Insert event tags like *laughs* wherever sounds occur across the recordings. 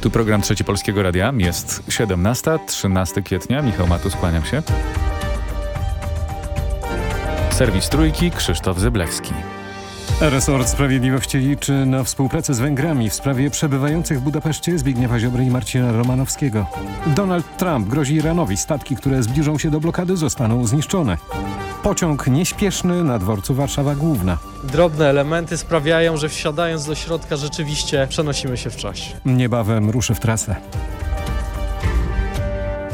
Tu program Trzeci Polskiego Radia. Jest 17, 13 kwietnia. Michał Matus, kłaniam się. Serwis Trójki, Krzysztof Zyblewski. Resort Sprawiedliwości liczy na współpracę z Węgrami w sprawie przebywających w Budapeszcie Zbigniewa Ziobry i Marcina Romanowskiego. Donald Trump grozi Iranowi. Statki, które zbliżą się do blokady zostaną zniszczone. Pociąg nieśpieszny na dworcu Warszawa Główna. Drobne elementy sprawiają, że wsiadając do środka rzeczywiście przenosimy się w czasie. Niebawem ruszy w trasę.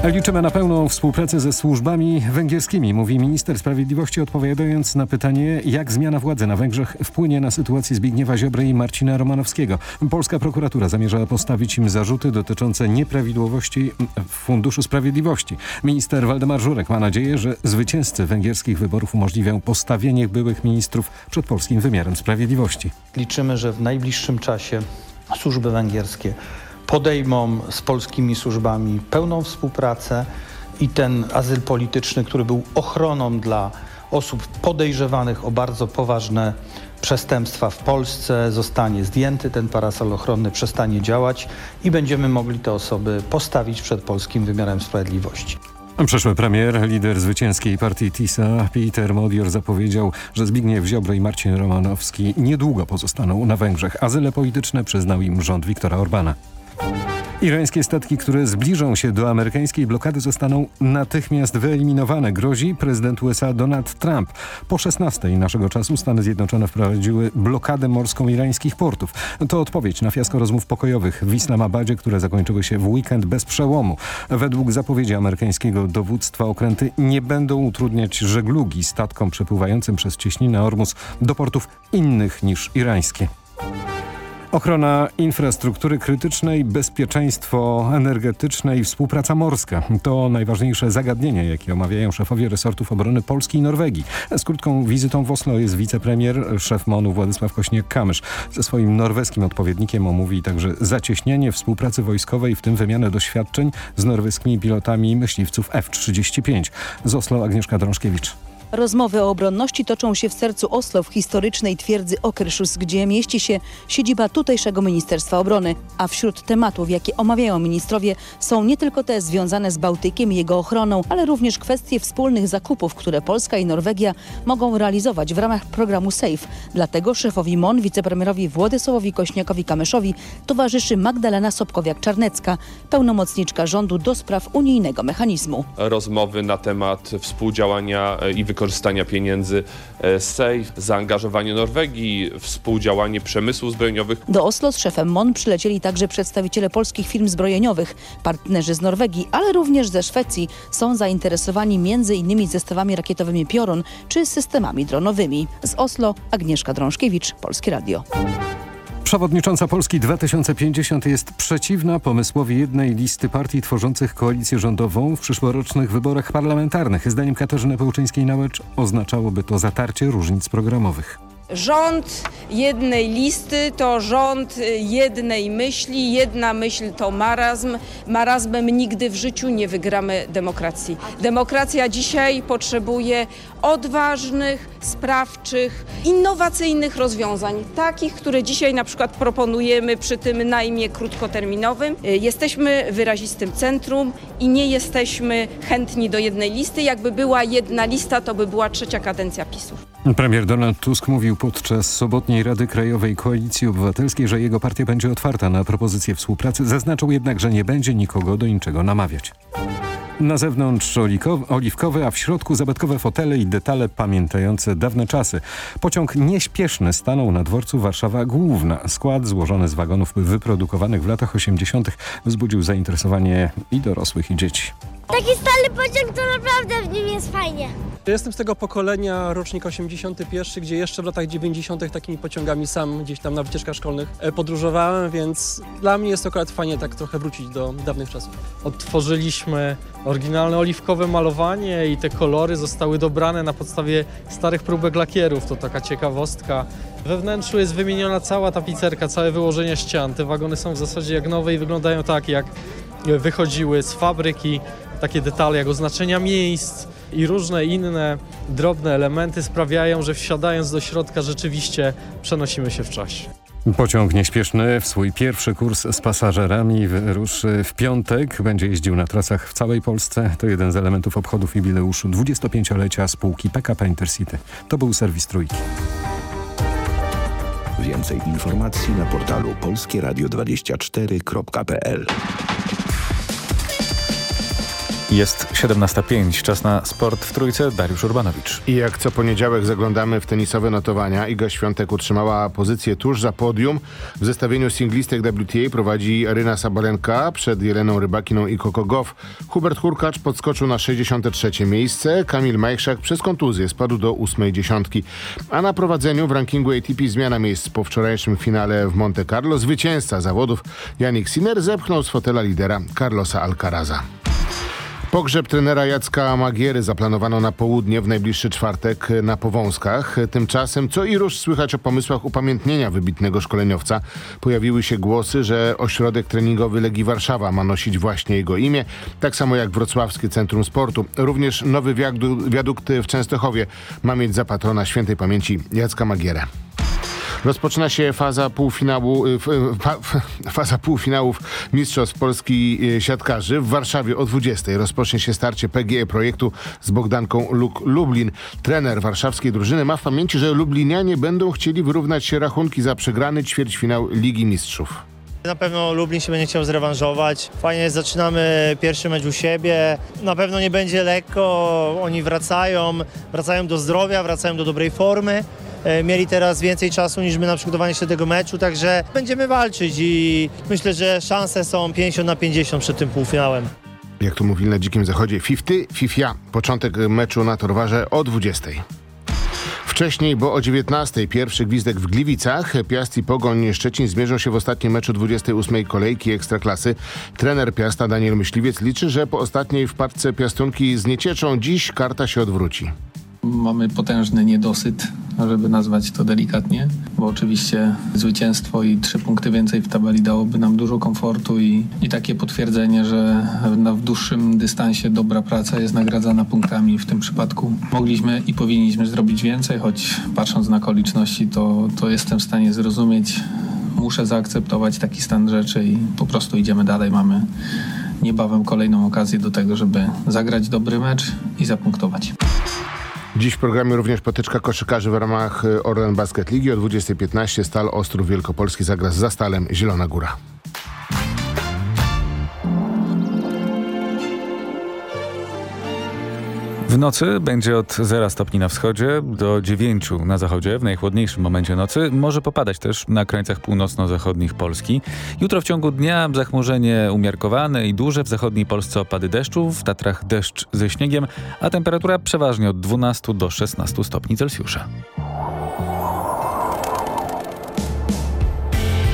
Liczymy na pełną współpracę ze służbami węgierskimi, mówi minister sprawiedliwości odpowiadając na pytanie, jak zmiana władzy na Węgrzech wpłynie na sytuację Zbigniewa Ziobry i Marcina Romanowskiego. Polska prokuratura zamierza postawić im zarzuty dotyczące nieprawidłowości w Funduszu Sprawiedliwości. Minister Waldemar Żurek ma nadzieję, że zwycięzcy węgierskich wyborów umożliwią postawienie byłych ministrów przed polskim wymiarem sprawiedliwości. Liczymy, że w najbliższym czasie służby węgierskie podejmą z polskimi służbami pełną współpracę i ten azyl polityczny, który był ochroną dla osób podejrzewanych o bardzo poważne przestępstwa w Polsce, zostanie zdjęty, ten parasol ochronny przestanie działać i będziemy mogli te osoby postawić przed polskim wymiarem sprawiedliwości. Przyszły premier, lider zwycięskiej partii TISA, Peter Modior zapowiedział, że Zbigniew Ziobro i Marcin Romanowski niedługo pozostaną na Węgrzech. Azyle polityczne przyznał im rząd Viktora Orbana. Irańskie statki, które zbliżą się do amerykańskiej blokady zostaną natychmiast wyeliminowane, grozi prezydent USA Donald Trump. Po 16 naszego czasu Stany Zjednoczone wprowadziły blokadę morską irańskich portów. To odpowiedź na fiasko rozmów pokojowych w Islamabadzie, które zakończyły się w weekend bez przełomu. Według zapowiedzi amerykańskiego dowództwa okręty nie będą utrudniać żeglugi statkom przepływającym przez cieśninę Ormus do portów innych niż irańskie. Ochrona infrastruktury krytycznej, bezpieczeństwo energetyczne i współpraca morska. To najważniejsze zagadnienia, jakie omawiają szefowie resortów obrony Polski i Norwegii. Z krótką wizytą w Oslo jest wicepremier, szef MONU Władysław Kośniak-Kamysz. Ze swoim norweskim odpowiednikiem omówi także zacieśnienie współpracy wojskowej, w tym wymianę doświadczeń z norweskimi pilotami myśliwców F-35. Z Oslo Agnieszka Drążkiewicz. Rozmowy o obronności toczą się w sercu Oslo, w historycznej twierdzy Okerszus, gdzie mieści się siedziba tutejszego Ministerstwa Obrony. A wśród tematów, jakie omawiają ministrowie, są nie tylko te związane z Bałtykiem i jego ochroną, ale również kwestie wspólnych zakupów, które Polska i Norwegia mogą realizować w ramach programu SAFE. Dlatego szefowi MON, wicepremierowi Władysławowi Kośniakowi-Kamyszowi towarzyszy Magdalena Sobkowiak-Czarnecka, pełnomocniczka rządu do spraw unijnego mechanizmu. Rozmowy na temat współdziałania i wykorzystania wykorzystania pieniędzy SAFE, zaangażowanie Norwegii, współdziałanie przemysłów zbrojeniowych. Do Oslo z szefem MON przylecieli także przedstawiciele polskich firm zbrojeniowych. Partnerzy z Norwegii, ale również ze Szwecji są zainteresowani m.in. zestawami rakietowymi Piorun czy systemami dronowymi. Z Oslo Agnieszka Drążkiewicz, Polskie Radio. Przewodnicząca Polski 2050 jest przeciwna pomysłowi jednej listy partii tworzących koalicję rządową w przyszłorocznych wyborach parlamentarnych. Zdaniem Katarzyny Pełczyńskiej-Nałecz oznaczałoby to zatarcie różnic programowych. Rząd jednej listy to rząd jednej myśli, jedna myśl to marazm. Marazmem nigdy w życiu nie wygramy demokracji. Demokracja dzisiaj potrzebuje odważnych, sprawczych, innowacyjnych rozwiązań, takich, które dzisiaj na przykład proponujemy przy tym najmie krótkoterminowym. Jesteśmy wyrazistym centrum i nie jesteśmy chętni do jednej listy. Jakby była jedna lista, to by była trzecia kadencja PiSu. Premier Donald Tusk mówił podczas sobotniej Rady Krajowej Koalicji Obywatelskiej, że jego partia będzie otwarta na propozycje współpracy. Zaznaczył jednak, że nie będzie nikogo do niczego namawiać. Na zewnątrz oliwkowe, a w środku zabytkowe fotele i detale pamiętające dawne czasy. Pociąg nieśpieszny stanął na dworcu Warszawa Główna. Skład złożony z wagonów wyprodukowanych w latach 80. wzbudził zainteresowanie i dorosłych i dzieci. Taki stary pociąg to naprawdę w nim jest fajnie. Jestem z tego pokolenia, rocznik 81, gdzie jeszcze w latach 90. takimi pociągami sam gdzieś tam na wycieczkach szkolnych podróżowałem, więc dla mnie jest to akurat fajnie tak trochę wrócić do dawnych czasów. Odtworzyliśmy oryginalne oliwkowe malowanie i te kolory zostały dobrane na podstawie starych próbek lakierów. To taka ciekawostka. We wnętrzu jest wymieniona cała tapicerka, całe wyłożenie ścian. Te wagony są w zasadzie jak nowe i wyglądają tak, jak wychodziły z fabryki. Takie detale jak oznaczenia miejsc i różne inne drobne elementy sprawiają, że wsiadając do środka rzeczywiście przenosimy się w czasie. Pociąg nieśpieszny w swój pierwszy kurs z pasażerami ruszy w piątek. Będzie jeździł na trasach w całej Polsce. To jeden z elementów obchodów jubileuszu 25-lecia spółki PKP Intercity. To był serwis Trójki. Więcej informacji na portalu polskieradio24.pl Jest 17.05, czas na sport w trójce. Dariusz Urbanowicz. I jak co poniedziałek zaglądamy w tenisowe notowania. Iga Świątek utrzymała pozycję tuż za podium. W zestawieniu singlistek WTA prowadzi Aryna Sabalenka przed Jeleną Rybakiną i Coco Goff. Hubert Hurkacz podskoczył na 63 miejsce. Kamil Majchrzak przez kontuzję spadł do ósmej dziesiątki. A na prowadzeniu w rankingu ATP zmiana miejsc po wczorajszym finale w Monte Carlo. Zwycięzca zawodów Janik Sinner zepchnął z fotela lidera Carlosa Alcaraza. Pogrzeb trenera Jacka Magiery zaplanowano na południe w najbliższy czwartek na Powązkach. Tymczasem, co i rusz słychać o pomysłach upamiętnienia wybitnego szkoleniowca. Pojawiły się głosy, że ośrodek treningowy Legii Warszawa ma nosić właśnie jego imię, tak samo jak Wrocławskie Centrum Sportu. Również nowy wiadukt w Częstochowie ma mieć za patrona świętej pamięci Jacka Magierę. Rozpoczyna się faza półfinału, y, faza półfinałów Mistrzostw Polski y, Siatkarzy. W Warszawie o 20 rozpocznie się starcie PGE projektu z Bogdanką Luk Lublin. Trener warszawskiej drużyny ma w pamięci, że Lublinianie będą chcieli wyrównać się rachunki za przegrany ćwierćfinał Ligi Mistrzów. Na pewno Lublin się będzie chciał zrewanżować. Fajnie, zaczynamy pierwszy mecz u siebie. Na pewno nie będzie lekko. Oni wracają, wracają do zdrowia, wracają do dobrej formy. E, mieli teraz więcej czasu niż my na przygotowanie się do tego meczu, także będziemy walczyć i myślę, że szanse są 50 na 50 przed tym półfinałem. Jak to mówili na Dzikim Zachodzie, 50, fifia. Początek meczu na Torwarze o 20. Wcześniej, bo o 19 pierwszy gwizdek w Gliwicach. Piast i Pogoń Szczecin zmierzą się w ostatnim meczu 28 kolejki Ekstraklasy. Trener Piasta Daniel Myśliwiec liczy, że po ostatniej wpadce piastunki zniecieczą. Dziś karta się odwróci. Mamy potężny niedosyt, żeby nazwać to delikatnie, bo oczywiście zwycięstwo i trzy punkty więcej w tabeli dałoby nam dużo komfortu i, i takie potwierdzenie, że na, w dłuższym dystansie dobra praca jest nagradzana punktami. W tym przypadku mogliśmy i powinniśmy zrobić więcej, choć patrząc na okoliczności, to, to jestem w stanie zrozumieć. Muszę zaakceptować taki stan rzeczy i po prostu idziemy dalej. Mamy niebawem kolejną okazję do tego, żeby zagrać dobry mecz i zapunktować. Dziś w programie również potyczka koszykarzy w ramach y, Orlen Basket Ligi. O 20.15 Stal Ostrów Wielkopolski zagra z Zastalem Zielona Góra. W nocy będzie od 0 stopni na wschodzie do 9 na zachodzie, w najchłodniejszym momencie nocy. Może popadać też na krańcach północno-zachodnich Polski. Jutro w ciągu dnia zachmurzenie umiarkowane i duże. W zachodniej Polsce opady deszczu, w Tatrach deszcz ze śniegiem, a temperatura przeważnie od 12 do 16 stopni Celsjusza.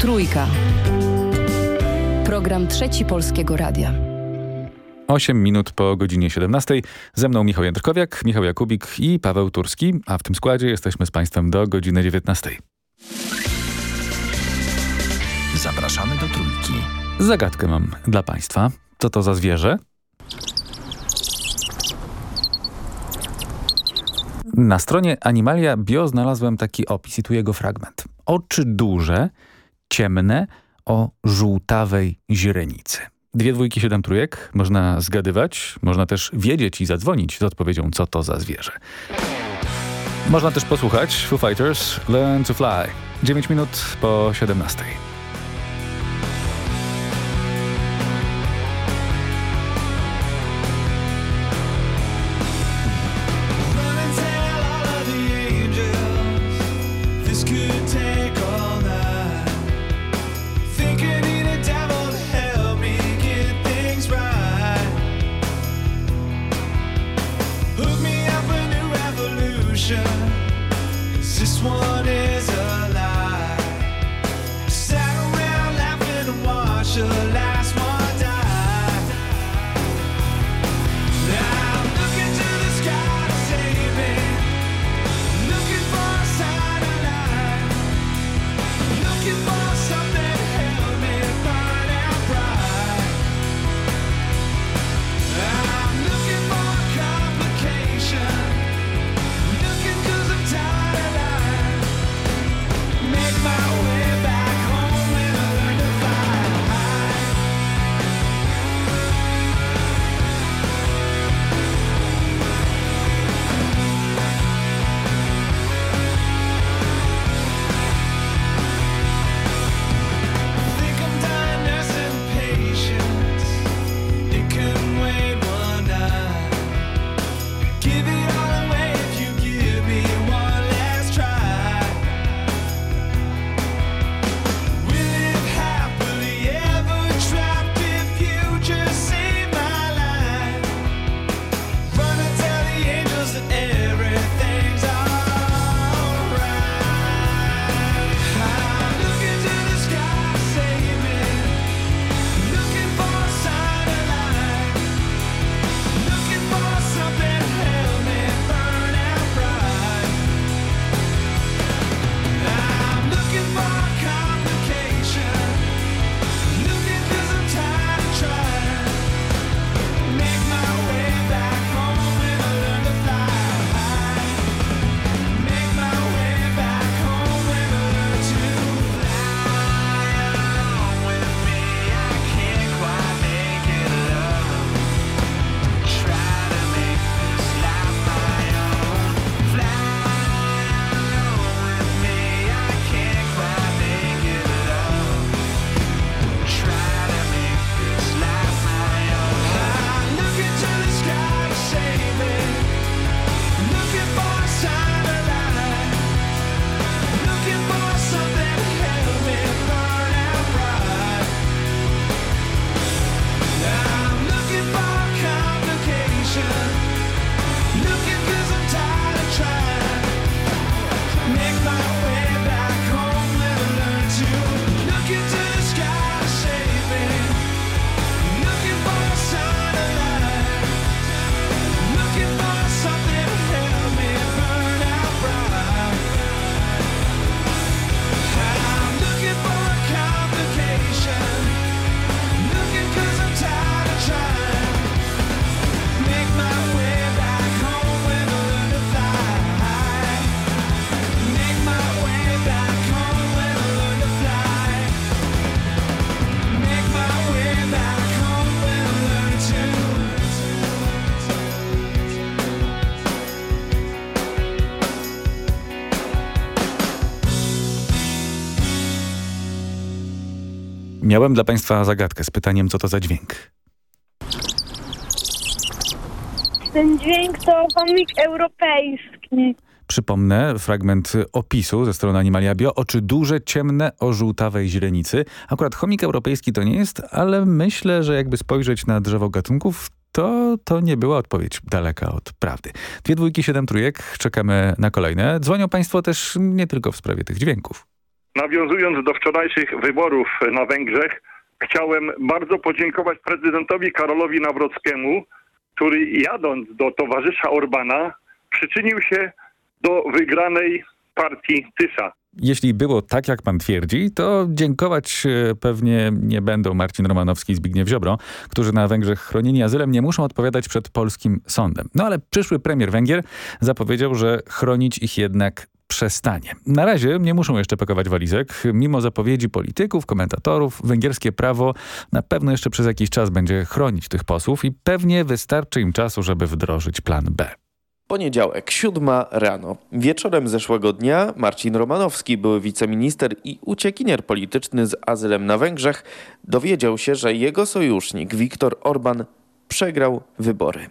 Trójka. Program Trzeci Polskiego Radia. 8 minut po godzinie 17. Ze mną Michał Jędrkowiak, Michał Jakubik i Paweł Turski, a w tym składzie jesteśmy z Państwem do godziny 19. Zapraszamy do Trójki. Zagadkę mam dla Państwa. Co to za zwierzę? Na stronie Animalia Bio znalazłem taki opis i tu jego fragment. Oczy duże, ciemne, o żółtawej źrenicy. Dwie dwójki, siedem trójek. Można zgadywać, można też wiedzieć i zadzwonić z odpowiedzią, co to za zwierzę. Można też posłuchać Foo Fighters Learn to Fly. 9 minut po 17. my Miałem dla Państwa zagadkę z pytaniem, co to za dźwięk. Ten dźwięk to chomik europejski. Przypomnę fragment opisu ze strony Animalia Bio. Oczy duże, ciemne, o żółtawej źrenicy. Akurat chomik europejski to nie jest, ale myślę, że jakby spojrzeć na drzewo gatunków, to, to nie była odpowiedź daleka od prawdy. Dwie dwójki, siedem trójek. Czekamy na kolejne. Dzwonią Państwo też nie tylko w sprawie tych dźwięków. Nawiązując do wczorajszych wyborów na Węgrzech, chciałem bardzo podziękować prezydentowi Karolowi Nawrockiemu, który jadąc do towarzysza Orbana przyczynił się do wygranej partii Tysza. Jeśli było tak, jak pan twierdzi, to dziękować e, pewnie nie będą Marcin Romanowski i Zbigniew Ziobro, którzy na Węgrzech chronieni azylem nie muszą odpowiadać przed polskim sądem. No ale przyszły premier Węgier zapowiedział, że chronić ich jednak przestanie. Na razie nie muszą jeszcze pakować walizek. Mimo zapowiedzi polityków, komentatorów, węgierskie prawo na pewno jeszcze przez jakiś czas będzie chronić tych posłów i pewnie wystarczy im czasu, żeby wdrożyć plan B. Poniedziałek, siódma rano. Wieczorem zeszłego dnia Marcin Romanowski, były wiceminister i uciekinier polityczny z azylem na Węgrzech, dowiedział się, że jego sojusznik Viktor Orban przegrał wybory.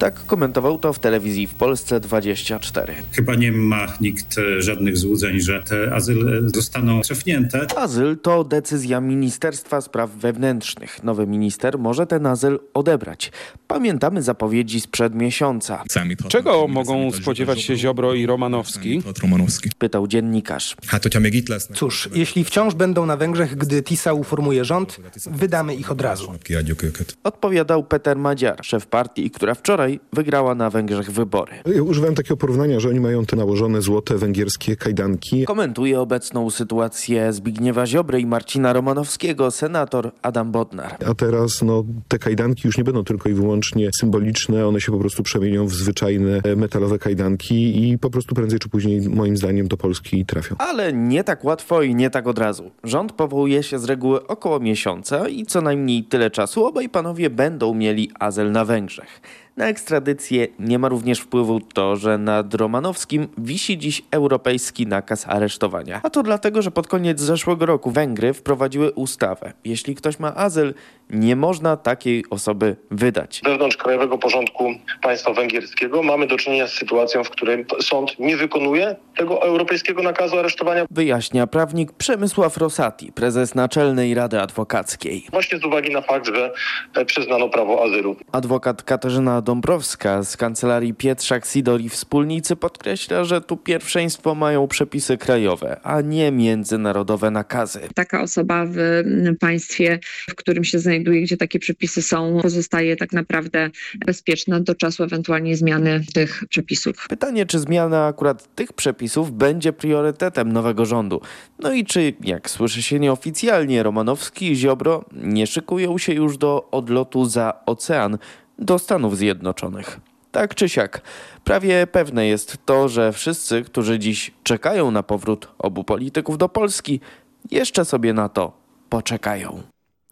Tak komentował to w telewizji w Polsce 24. Chyba nie ma nikt e, żadnych złudzeń, że te azyle zostaną cofnięte. Azyl to decyzja Ministerstwa Spraw Wewnętrznych. Nowy minister może ten azyl odebrać. Pamiętamy zapowiedzi sprzed miesiąca. Czego mogą spodziewać się Ziobro i Romanowski? Pytał dziennikarz. Cóż, jeśli wciąż będą na Węgrzech, gdy TISA uformuje rząd, wydamy ich od razu. Odpowiadał Peter Madziar, szef partii, która wczoraj wygrała na Węgrzech wybory. Ja używałem takiego porównania, że oni mają te nałożone złote węgierskie kajdanki. Komentuje obecną sytuację Zbigniewa Ziobry i Marcina Romanowskiego senator Adam Bodnar. A teraz no, te kajdanki już nie będą tylko i wyłącznie symboliczne, one się po prostu przemienią w zwyczajne metalowe kajdanki i po prostu prędzej czy później moim zdaniem do Polski trafią. Ale nie tak łatwo i nie tak od razu. Rząd powołuje się z reguły około miesiąca i co najmniej tyle czasu obaj panowie będą mieli azyl na Węgrzech. Na ekstradycję nie ma również wpływu to, że nad Romanowskim wisi dziś europejski nakaz aresztowania. A to dlatego, że pod koniec zeszłego roku Węgry wprowadziły ustawę. Jeśli ktoś ma azyl, nie można takiej osoby wydać. Wewnątrz krajowego porządku państwa węgierskiego mamy do czynienia z sytuacją, w której sąd nie wykonuje tego europejskiego nakazu aresztowania. Wyjaśnia prawnik Przemysław Rosati, prezes Naczelnej Rady Adwokackiej. Właśnie z uwagi na fakt, że przyznano prawo azylu. Adwokat Katarzyna Dąbrowska z kancelarii Pietrzak Sidor i wspólnicy podkreśla, że tu pierwszeństwo mają przepisy krajowe, a nie międzynarodowe nakazy. Taka osoba w państwie, w którym się znajduje, gdzie takie przepisy są, pozostaje tak naprawdę bezpieczna do czasu ewentualnie zmiany tych przepisów. Pytanie, czy zmiana akurat tych przepisów będzie priorytetem nowego rządu? No i czy, jak słyszy się nieoficjalnie, Romanowski i Ziobro nie szykują się już do odlotu za ocean, do Stanów Zjednoczonych. Tak czy siak, prawie pewne jest to, że wszyscy, którzy dziś czekają na powrót obu polityków do Polski, jeszcze sobie na to poczekają.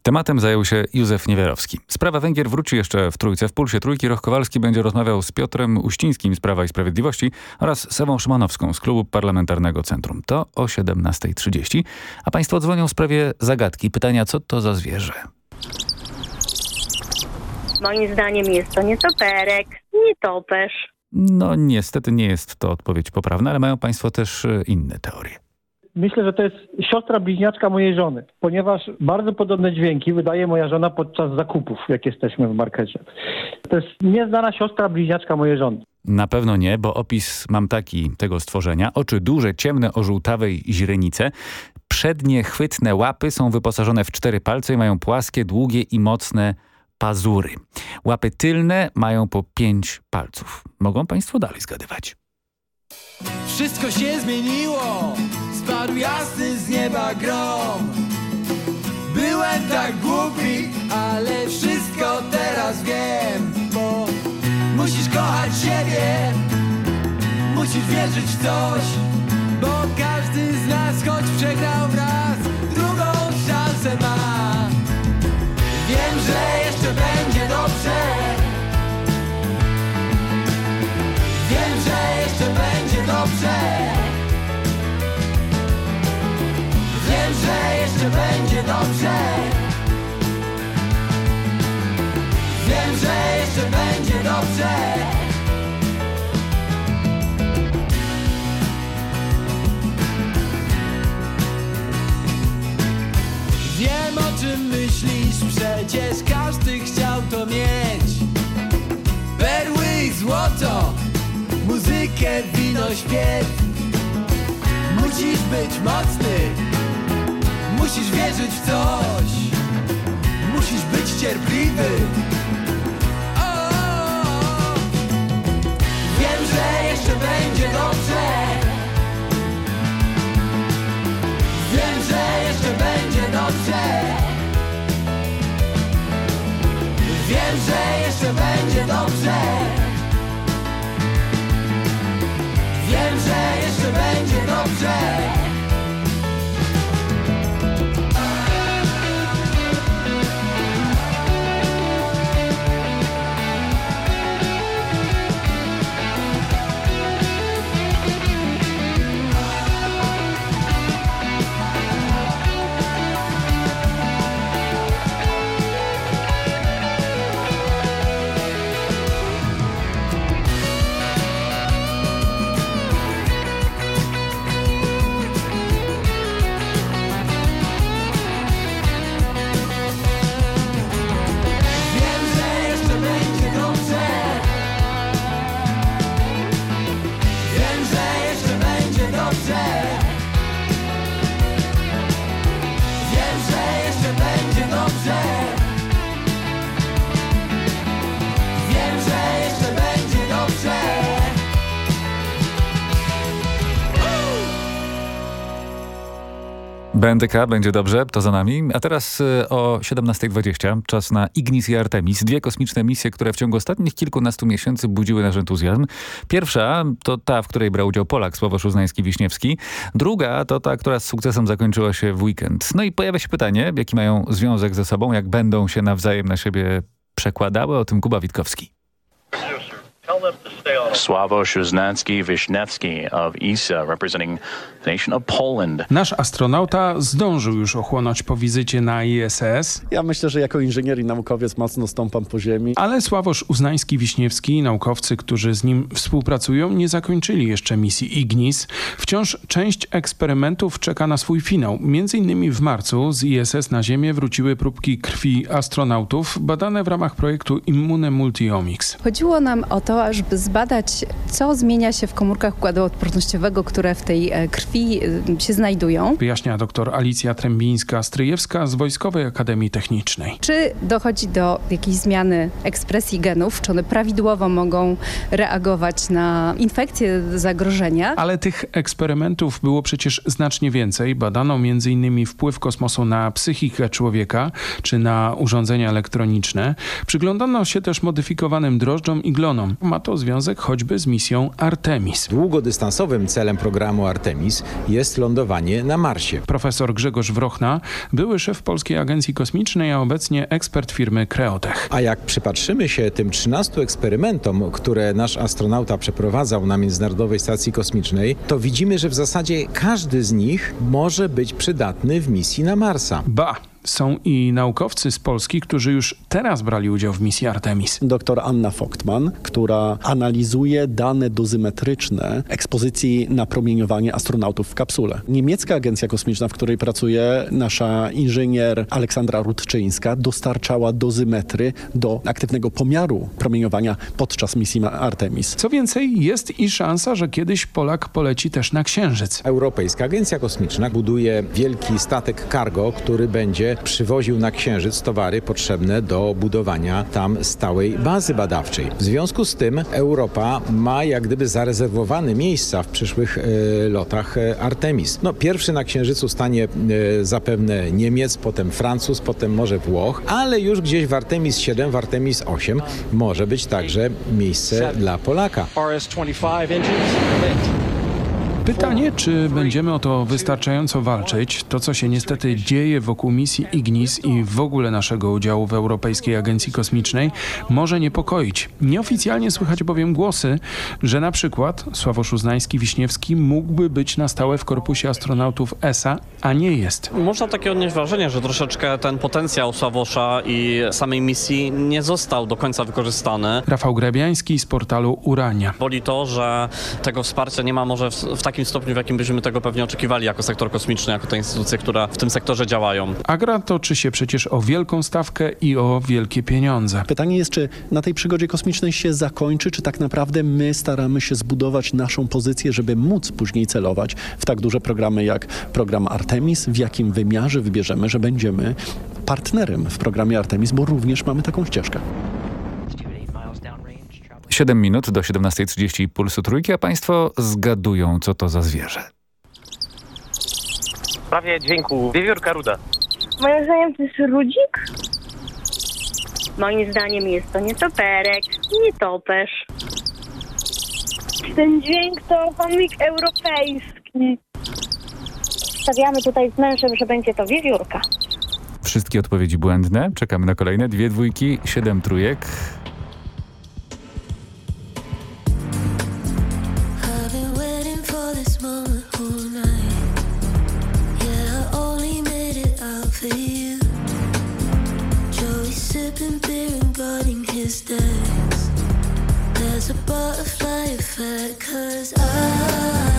Tematem zajął się Józef Niewiarowski. Sprawa Węgier wróci jeszcze w Trójce. W Pulsie Trójki Roch Kowalski będzie rozmawiał z Piotrem Uścińskim z Prawa i Sprawiedliwości oraz Sewą Szymanowską z Klubu Parlamentarnego Centrum. To o 17.30. A Państwo dzwonią w sprawie zagadki. Pytania, co to za zwierzę? Moim zdaniem jest to nietoperek, nietoperz. No niestety nie jest to odpowiedź poprawna, ale mają Państwo też e, inne teorie. Myślę, że to jest siostra bliźniaczka mojej żony, ponieważ bardzo podobne dźwięki wydaje moja żona podczas zakupów, jak jesteśmy w markecie. To jest nieznana siostra bliźniaczka mojej żony. Na pewno nie, bo opis mam taki tego stworzenia. Oczy duże, ciemne o żółtawej źrenicy. Przednie chwytne łapy są wyposażone w cztery palce i mają płaskie, długie i mocne pazury. Łapy tylne mają po pięć palców. Mogą Państwo dalej zgadywać. Wszystko się zmieniło, spadł jasny z nieba grom. Byłem tak głupi, ale wszystko teraz wiem, bo musisz kochać siebie, musisz wierzyć w coś, bo każdy z nas, choć przegrał raz, drugą szansę ma. Wiem, że jeszcze będzie dobrze. Wiem, że jeszcze będzie dobrze. Wiem, że jeszcze będzie dobrze Wiem, że jeszcze będzie dobrze Wiem o czym myślisz, muzykę, wino, śpiew. Musisz być mocny, musisz wierzyć w coś. Musisz być cierpliwy. O, Wiem, że jeszcze będzie dobrze. Wiem, że jeszcze będzie dobrze. Wiem, że jeszcze będzie dobrze będzie dobrze BNDK będzie dobrze, to za nami. A teraz y, o 17.20 czas na Ignis i Artemis. Dwie kosmiczne misje, które w ciągu ostatnich kilkunastu miesięcy budziły nasz entuzjazm. Pierwsza to ta, w której brał udział Polak Sławosz Uznański-Wiśniewski. Druga to ta, która z sukcesem zakończyła się w weekend. No i pojawia się pytanie, jaki mają związek ze sobą, jak będą się nawzajem na siebie przekładały. O tym Kuba Witkowski. Sławoj Uznanski-Wisniewski of ESA, representing the nation of Poland. Nasz astronauta zdążył już ochłonąć po wizycie na ISS, Ja myślę, że jako inżynier i naukowiec mocno stąpam po ziemi. ale Sławosz Uznański-Wiśniewski i naukowcy, którzy z nim współpracują, nie zakończyli jeszcze misji Ignis. Wciąż część eksperymentów czeka na swój finał. Między innymi w marcu z ISS na Ziemię wróciły próbki krwi astronautów badane w ramach projektu Immune Multiomics. Chodziło nam o to, żeby zbadać, co zmienia się w komórkach układu odpornościowego, które w tej e, krwi e, się znajdują. Wyjaśnia dr Alicja Trębińska-Stryjewska z Wojskowej Akademii Technicznej. Czy dochodzi do jakiejś zmiany ekspresji genów, czy one prawidłowo mogą reagować na infekcje, zagrożenia. Ale tych eksperymentów było przecież znacznie więcej. Badano m.in. wpływ kosmosu na psychikę człowieka czy na urządzenia elektroniczne. Przyglądano się też modyfikowanym drożdżom i glonom. Ma to związek choćby z misją Artemis. Długodystansowym celem programu Artemis jest lądowanie na Marsie. Profesor Grzegorz Wrochna, były szef Polskiej Agencji Kosmicznej, a obecnie ekspert firmy Creotech. A jak przypatrzymy się tym 13 eksperymentom, które nasz astronauta przeprowadzał na Międzynarodowej Stacji Kosmicznej, to widzimy, że w zasadzie każdy z nich może być przydatny w misji na Marsa. Ba! Są i naukowcy z Polski, którzy już teraz brali udział w misji Artemis. Dr Anna Vogtman, która analizuje dane dozymetryczne ekspozycji na promieniowanie astronautów w kapsule. Niemiecka agencja kosmiczna, w której pracuje nasza inżynier Aleksandra Rudczyńska, dostarczała dozymetry do aktywnego pomiaru promieniowania podczas misji Artemis. Co więcej, jest i szansa, że kiedyś Polak poleci też na Księżyc. Europejska Agencja Kosmiczna buduje wielki statek cargo, który będzie przywoził na Księżyc towary potrzebne do budowania tam stałej bazy badawczej. W związku z tym Europa ma jak gdyby zarezerwowane miejsca w przyszłych e, lotach e, Artemis. No, pierwszy na Księżycu stanie e, zapewne Niemiec, potem Francuz, potem może Włoch, ale już gdzieś w Artemis 7, w Artemis 8 może być także miejsce dla Polaka. Pytanie, czy będziemy o to wystarczająco walczyć, to co się niestety dzieje wokół misji Ignis i w ogóle naszego udziału w Europejskiej Agencji Kosmicznej może niepokoić. Nieoficjalnie słychać bowiem głosy, że na przykład Sławosz Uznański-Wiśniewski mógłby być na stałe w korpusie astronautów ESA a nie jest. Można takie odnieść wrażenie, że troszeczkę ten potencjał Sławosza i samej misji nie został do końca wykorzystany. Rafał Grabiański z portalu Urania. Boli to, że tego wsparcia nie ma może w, w takim stopniu, w jakim byśmy tego pewnie oczekiwali jako sektor kosmiczny, jako te instytucje, które w tym sektorze działają. A gra toczy się przecież o wielką stawkę i o wielkie pieniądze. Pytanie jest, czy na tej przygodzie kosmicznej się zakończy, czy tak naprawdę my staramy się zbudować naszą pozycję, żeby móc później celować w tak duże programy jak program Artemis, w jakim wymiarze wybierzemy, że będziemy partnerem w programie Artemis, bo również mamy taką ścieżkę. 7 minut do 17.30 Pulsu Trójki, a Państwo zgadują, co to za zwierzę. prawie dźwięku. Wiewiórka ruda. Moim zdaniem to jest rudzik? Moim zdaniem jest to nietoperek, nietoperz. Ten dźwięk to chomik europejski. Stawiamy tutaj z mężem, że będzie to wiewiórka. Wszystkie odpowiedzi błędne. Czekamy na kolejne. Dwie dwójki, siedem trójek. There's a butterfly effect, cause I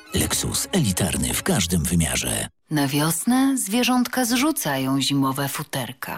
Lexus elitarny w każdym wymiarze. Na wiosnę zwierzątka zrzucają zimowe futerka.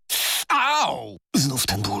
Au! Znów ten ból.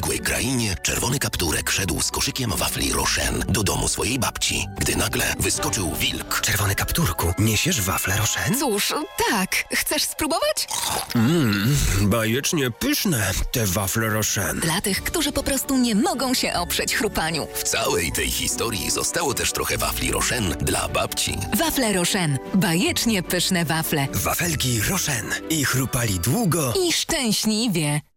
odległej krainie czerwony kapturek szedł z koszykiem wafli Rochen do domu swojej babci, gdy nagle wyskoczył wilk. Czerwony kapturku, niesiesz wafle Rochen? Cóż, tak. Chcesz spróbować? Mmm, bajecznie pyszne te wafle Rochen. Dla tych, którzy po prostu nie mogą się oprzeć chrupaniu. W całej tej historii zostało też trochę wafli Rochen dla babci. Wafle Rochen. Bajecznie pyszne wafle. Wafelki Rochen. I chrupali długo. I szczęśliwie.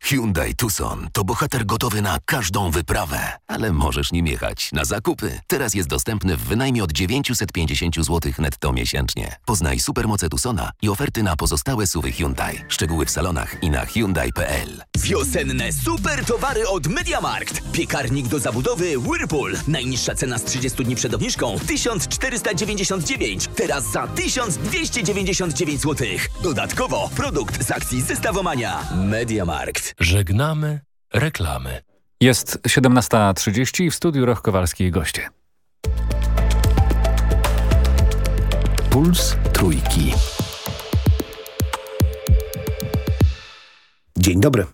Hyundai Tucson to bohater gotowy na każdą wyprawę, ale możesz nim jechać na zakupy. Teraz jest dostępny w wynajmie od 950 zł netto miesięcznie. Poznaj supermoce Tucsona i oferty na pozostałe suwy Hyundai. Szczegóły w salonach i na Hyundai.pl. Wiosenne super towary od MediaMarkt. Piekarnik do zabudowy Whirlpool. Najniższa cena z 30 dni przed obniżką 1499. Teraz za 1299 zł. Dodatkowo produkt z akcji Zestawomania. MediaMarkt. Żegnamy reklamy. Jest 17.30 i w studiu Roch Kowalski i goście. Puls Trójki. Dzień dobry.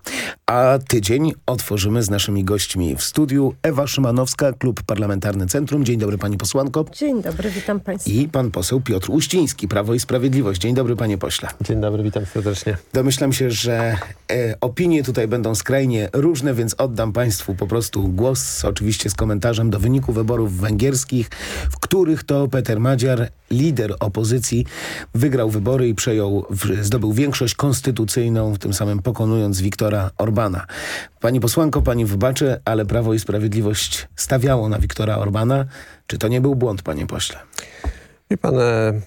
A tydzień otworzymy z naszymi gośćmi w studiu. Ewa Szymanowska, Klub Parlamentarny Centrum. Dzień dobry pani posłanko. Dzień dobry, witam państwa. I pan poseł Piotr Uściński, Prawo i Sprawiedliwość. Dzień dobry panie pośle. Dzień dobry, witam serdecznie. Domyślam się, że e, opinie tutaj będą skrajnie różne, więc oddam państwu po prostu głos, oczywiście z komentarzem do wyniku wyborów węgierskich, w których to Peter Madziar, lider opozycji, wygrał wybory i przejął, w, zdobył większość konstytucyjną, tym samym pokonując Wiktora Orbana. Pani posłanko, pani wybaczy, ale Prawo i Sprawiedliwość stawiało na Wiktora Orbana. Czy to nie był błąd, panie pośle? Wie pan, e,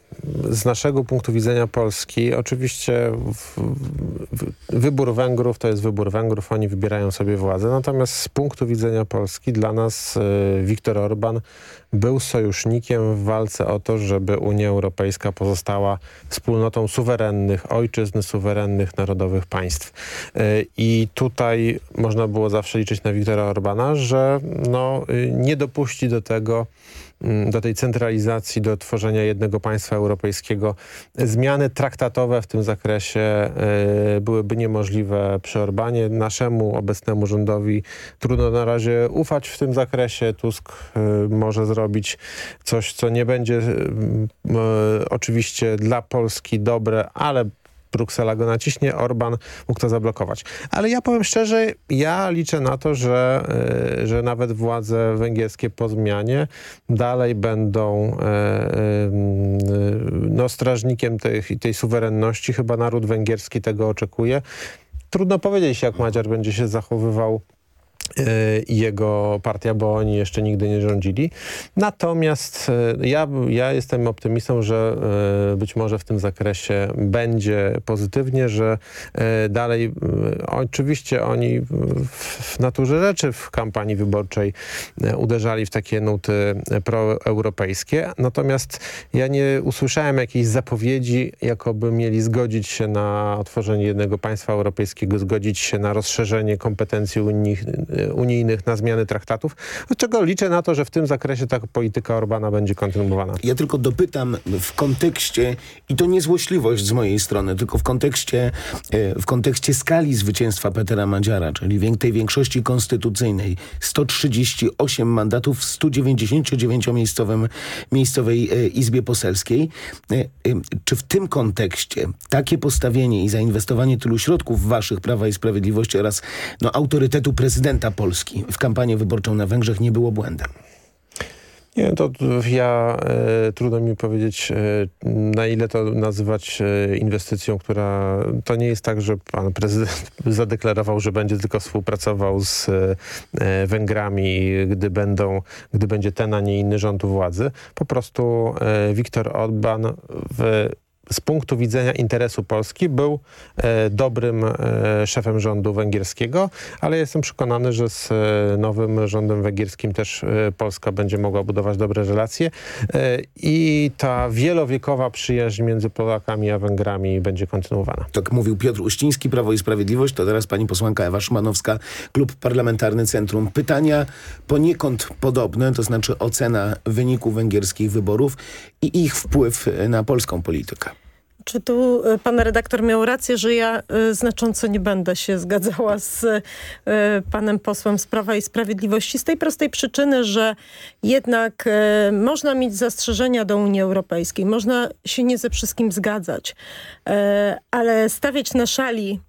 z naszego punktu widzenia Polski, oczywiście w, w, wybór Węgrów to jest wybór Węgrów, oni wybierają sobie władzę, natomiast z punktu widzenia Polski dla nas e, Viktor Orban był sojusznikiem w walce o to, żeby Unia Europejska pozostała wspólnotą suwerennych ojczyzn, suwerennych narodowych państw. E, I tutaj można było zawsze liczyć na Viktora Orbana, że no, nie dopuści do tego, do tej centralizacji, do tworzenia jednego państwa europejskiego. Zmiany traktatowe w tym zakresie y, byłyby niemożliwe przy Orbanie. Naszemu obecnemu rządowi trudno na razie ufać w tym zakresie. Tusk y, może zrobić coś, co nie będzie y, oczywiście dla Polski dobre, ale Bruksela go naciśnie, Orban mógł to zablokować. Ale ja powiem szczerze, ja liczę na to, że, y, że nawet władze węgierskie po zmianie dalej będą y, y, no, strażnikiem tej, tej suwerenności. Chyba naród węgierski tego oczekuje. Trudno powiedzieć, jak Madziar będzie się zachowywał i jego partia, bo oni jeszcze nigdy nie rządzili. Natomiast ja, ja jestem optymistą, że być może w tym zakresie będzie pozytywnie, że dalej oczywiście oni w naturze rzeczy w kampanii wyborczej uderzali w takie nuty proeuropejskie. Natomiast ja nie usłyszałem jakiejś zapowiedzi, jakoby mieli zgodzić się na otworzenie jednego państwa europejskiego, zgodzić się na rozszerzenie kompetencji unijnych, unijnych na zmiany traktatów, czego liczę na to, że w tym zakresie ta polityka Orbana będzie kontynuowana. Ja tylko dopytam w kontekście, i to nie złośliwość z mojej strony, tylko w kontekście, w kontekście skali zwycięstwa Petera Madziara, czyli tej większości konstytucyjnej, 138 mandatów w 199-miejscowym miejscowej Izbie Poselskiej. Czy w tym kontekście takie postawienie i zainwestowanie tylu środków waszych Prawa i Sprawiedliwości oraz no, autorytetu prezydenta Polski w kampanię wyborczą na Węgrzech nie było błędem? Nie, to ja e, trudno mi powiedzieć, e, na ile to nazywać e, inwestycją, która to nie jest tak, że pan prezydent *laughs* zadeklarował, że będzie tylko współpracował z e, Węgrami, gdy będą, gdy będzie ten, a nie inny rząd u władzy. Po prostu e, Viktor Orban w z punktu widzenia interesu Polski był e, dobrym e, szefem rządu węgierskiego, ale jestem przekonany, że z e, nowym rządem węgierskim też Polska będzie mogła budować dobre relacje i ta wielowiekowa przyjaźń między Polakami a Węgrami będzie kontynuowana. Tak mówił Piotr Uściński, Prawo i Sprawiedliwość, to teraz pani posłanka Ewa Szymanowska, Klub Parlamentarny Centrum. Pytania poniekąd podobne, to znaczy ocena wyniku węgierskich wyborów i ich wpływ na polską politykę. Czy tu e, pan redaktor miał rację, że ja y, znacząco nie będę się zgadzała z y, panem posłem z Prawa i Sprawiedliwości z tej prostej przyczyny, że jednak można mieć zastrzeżenia do Unii Europejskiej, można się nie ze wszystkim zgadzać, ale stawiać na szali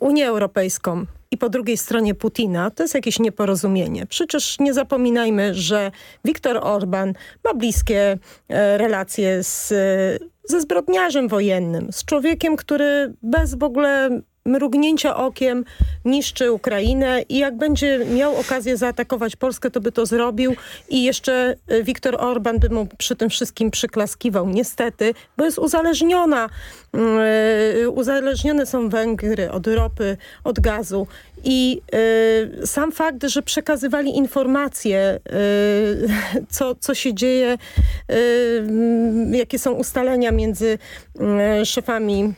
Unię Europejską i po drugiej stronie Putina, to jest jakieś nieporozumienie. Przecież nie zapominajmy, że Viktor Orban ma bliskie e, relacje z, ze zbrodniarzem wojennym, z człowiekiem, który bez w ogóle mrugnięcia okiem niszczy Ukrainę i jak będzie miał okazję zaatakować Polskę, to by to zrobił i jeszcze Viktor Orban by mu przy tym wszystkim przyklaskiwał. Niestety, bo jest uzależniona, yy, uzależnione są Węgry od ropy, od gazu i y, sam fakt, że przekazywali informacje, y, co, co się dzieje, y, jakie są ustalenia między szefami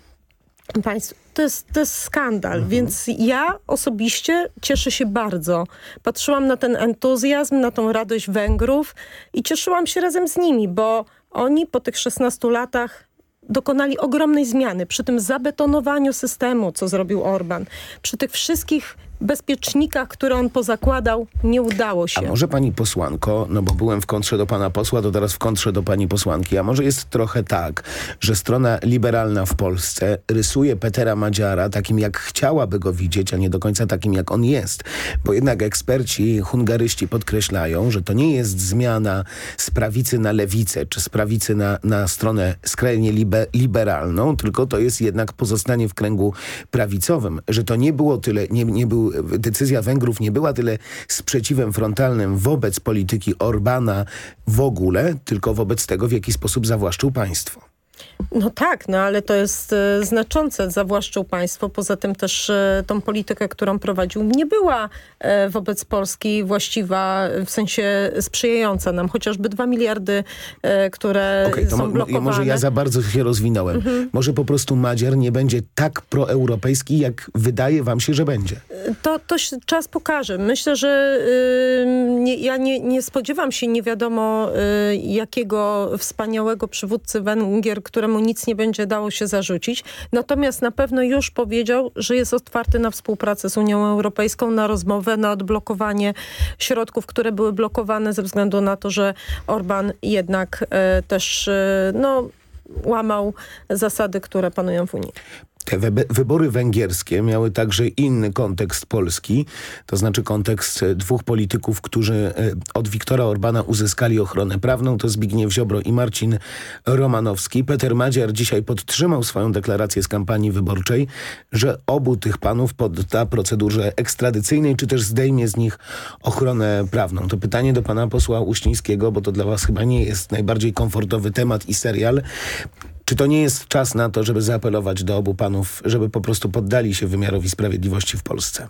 państw, to jest, to jest skandal, mhm. więc ja osobiście cieszę się bardzo. Patrzyłam na ten entuzjazm, na tą radość Węgrów i cieszyłam się razem z nimi, bo oni po tych 16 latach dokonali ogromnej zmiany przy tym zabetonowaniu systemu, co zrobił Orban, przy tych wszystkich bezpiecznikach, które on pozakładał, nie udało się. A może pani posłanko, no bo byłem w kontrze do pana posła, to teraz w kontrze do pani posłanki, a może jest trochę tak, że strona liberalna w Polsce rysuje Petera Madziara takim, jak chciałaby go widzieć, a nie do końca takim, jak on jest. Bo jednak eksperci hungaryści podkreślają, że to nie jest zmiana z prawicy na lewicę, czy z prawicy na, na stronę skrajnie libe, liberalną, tylko to jest jednak pozostanie w kręgu prawicowym, że to nie było tyle, nie, nie był decyzja Węgrów nie była tyle sprzeciwem frontalnym wobec polityki Orbana w ogóle, tylko wobec tego, w jaki sposób zawłaszczył państwo. No tak, no ale to jest e, znaczące. Zawłaszczył państwo. Poza tym też e, tą politykę, którą prowadził, nie była e, wobec Polski właściwa, w sensie sprzyjająca nam. Chociażby dwa miliardy, e, które okay, to są blokowane. Może ja za bardzo się rozwinąłem. Mhm. Może po prostu Madziar nie będzie tak proeuropejski, jak wydaje wam się, że będzie. To, to czas pokaże. Myślę, że nie, ja nie, nie spodziewam się nie wiadomo y, jakiego wspaniałego przywódcy Węgier, któremu nic nie będzie dało się zarzucić. Natomiast na pewno już powiedział, że jest otwarty na współpracę z Unią Europejską, na rozmowę, na odblokowanie środków, które były blokowane ze względu na to, że Orban jednak e, też e, no, łamał zasady, które panują w Unii. Te wybory węgierskie miały także inny kontekst polski, to znaczy kontekst e, dwóch polityków, którzy e, od Wiktora Orbana uzyskali ochronę prawną, to Zbigniew Ziobro i Marcin Romanowski. Peter Madziar dzisiaj podtrzymał swoją deklarację z kampanii wyborczej, że obu tych panów podda procedurze ekstradycyjnej, czy też zdejmie z nich ochronę prawną. To pytanie do pana posła Uścińskiego, bo to dla was chyba nie jest najbardziej komfortowy temat i serial. Czy to nie jest czas na to, żeby zaapelować do obu panów, żeby po prostu poddali się wymiarowi sprawiedliwości w Polsce?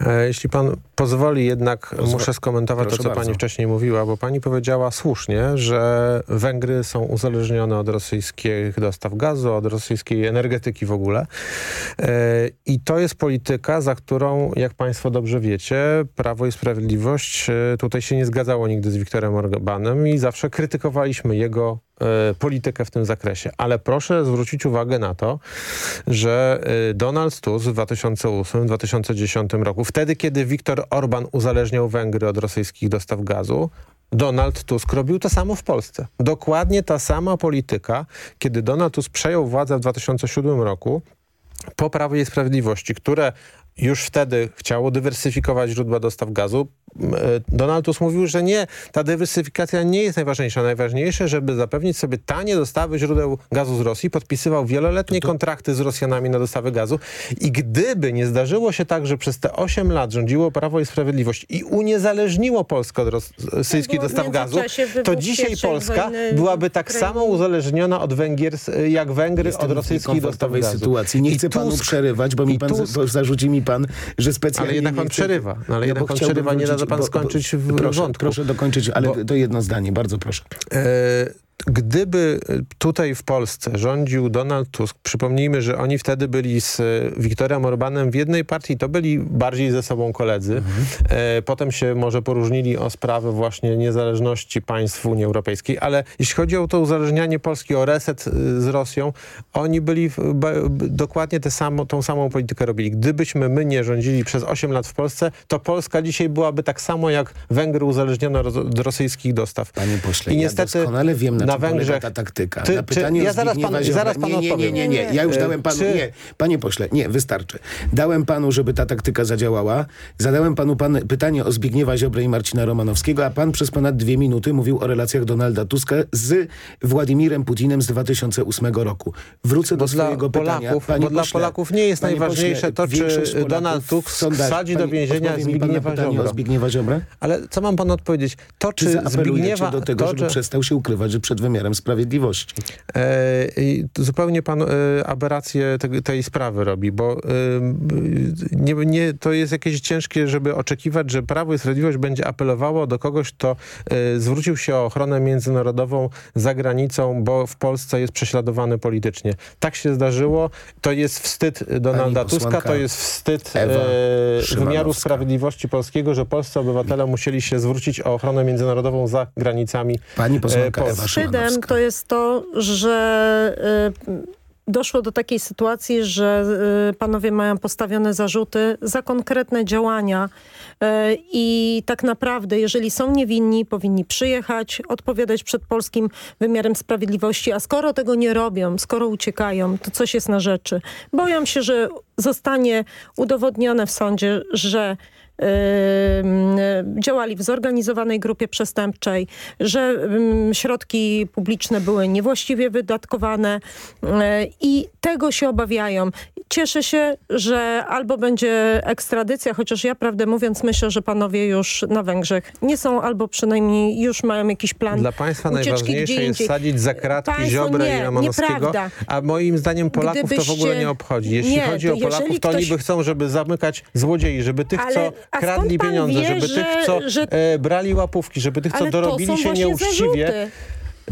E, jeśli pan pozwoli, jednak Pozwól. muszę skomentować Proszę to, co bardzo. pani wcześniej mówiła, bo pani powiedziała słusznie, że Węgry są uzależnione od rosyjskich dostaw gazu, od rosyjskiej energetyki w ogóle. E, I to jest polityka, za którą, jak państwo dobrze wiecie, Prawo i Sprawiedliwość e, tutaj się nie zgadzało nigdy z Wiktorem Orbanem i zawsze krytykowaliśmy jego politykę w tym zakresie. Ale proszę zwrócić uwagę na to, że e, Donald Tusk w 2008-2010 roku, wtedy kiedy Viktor Orban uzależniał Węgry od rosyjskich dostaw gazu, Donald Tusk robił to samo w Polsce. Dokładnie ta sama polityka, kiedy Donald Tusk przejął władzę w 2007 roku, po Prawie i Sprawiedliwości, które już wtedy chciało dywersyfikować źródła dostaw gazu. E, Donald Tusk mówił, że nie, ta dywersyfikacja nie jest najważniejsza. Najważniejsze, żeby zapewnić sobie tanie dostawy źródeł gazu z Rosji, podpisywał wieloletnie to to... kontrakty z Rosjanami na dostawy gazu i gdyby nie zdarzyło się tak, że przez te 8 lat rządziło Prawo i Sprawiedliwość i uniezależniło Polskę od rosyjskich dostaw gazu, to dzisiaj Polska byłaby tak samo uzależniona od Węgier, jak Węgry Jestem od rosyjskich dostaw gazu. sytuacji. Nie chcę Tusk, panu przerywać, bo mi pan Tusk, zarzuci mi pan, że specjalnie... Ale jednak pan przerywa. No, ale jednak pan przerywa, nie da pan skończyć w proszę, Proszę dokończyć, ale bo, to jedno zdanie, bardzo proszę. E, Gdyby tutaj w Polsce rządził Donald Tusk, przypomnijmy, że oni wtedy byli z e, Wiktorem Orbanem w jednej partii, to byli bardziej ze sobą koledzy. Mhm. E, potem się może poróżnili o sprawę właśnie niezależności państw Unii Europejskiej, ale jeśli chodzi o to uzależnianie Polski, o reset e, z Rosją, oni byli dokładnie tę samo, tą samą politykę robili. Gdybyśmy my nie rządzili przez 8 lat w Polsce, to Polska dzisiaj byłaby tak samo jak Węgry uzależnione od rosyjskich dostaw. Panie pośle, I niestety, ja doskonale wiem, na, na Węgrzech. ta taktyka. Ty, na pytanie czy, ja zaraz panu, zaraz panu nie, nie, nie, nie, ja już dałem panu, czy... nie, panie pośle, nie, wystarczy. Dałem panu, żeby ta taktyka zadziałała. Zadałem panu pan, pytanie o Zbigniewa Ziobrę i Marcina Romanowskiego, a pan przez ponad dwie minuty mówił o relacjach Donalda Tuska z Władimirem Putinem z 2008 roku. Wrócę do swojego Polaków, pytania. Panie bo pośle, dla Polaków nie jest najważniejsze to, czy Donald Tusk wsadzi do więzienia Zbigniewa Ziobro. Zbigniewa Ziobra? Ale co mam panu odpowiedzieć? To, czy, czy Zbigniewa... do tego, to, żeby przestał się ukrywać, że przed wymiarem sprawiedliwości. E, zupełnie pan e, aberrację te, tej sprawy robi, bo e, nie, nie, to jest jakieś ciężkie, żeby oczekiwać, że Prawo i Sprawiedliwość będzie apelowało do kogoś, kto e, zwrócił się o ochronę międzynarodową za granicą, bo w Polsce jest prześladowany politycznie. Tak się zdarzyło. To jest wstyd Donalda Tuska, to jest wstyd e, wymiaru sprawiedliwości polskiego, że polscy obywatele musieli się zwrócić o ochronę międzynarodową za granicami Pani posłanka Ewa To jest to, że y, doszło do takiej sytuacji, że y, panowie mają postawione zarzuty za konkretne działania y, i tak naprawdę, jeżeli są niewinni, powinni przyjechać, odpowiadać przed polskim wymiarem sprawiedliwości, a skoro tego nie robią, skoro uciekają, to coś jest na rzeczy. Boją się, że zostanie udowodnione w sądzie, że działali w zorganizowanej grupie przestępczej, że środki publiczne były niewłaściwie wydatkowane i tego się obawiają. Cieszę się, że albo będzie ekstradycja, chociaż ja prawdę mówiąc myślę, że panowie już na Węgrzech nie są, albo przynajmniej już mają jakiś plan Dla państwa najważniejsze jest sadzić za kratki Państwo Ziobrę nie, i Ramanowskiego, a moim zdaniem Polaków Gdybyście... to w ogóle nie obchodzi. Jeśli nie, chodzi o Polaków, to ktoś... niby chcą, żeby zamykać złodziei, żeby tych, Ale, co kradli pieniądze, wie, żeby że, tych, co że... e, brali łapówki, żeby tych, co dorobili się nieuczciwie. Zarzuty.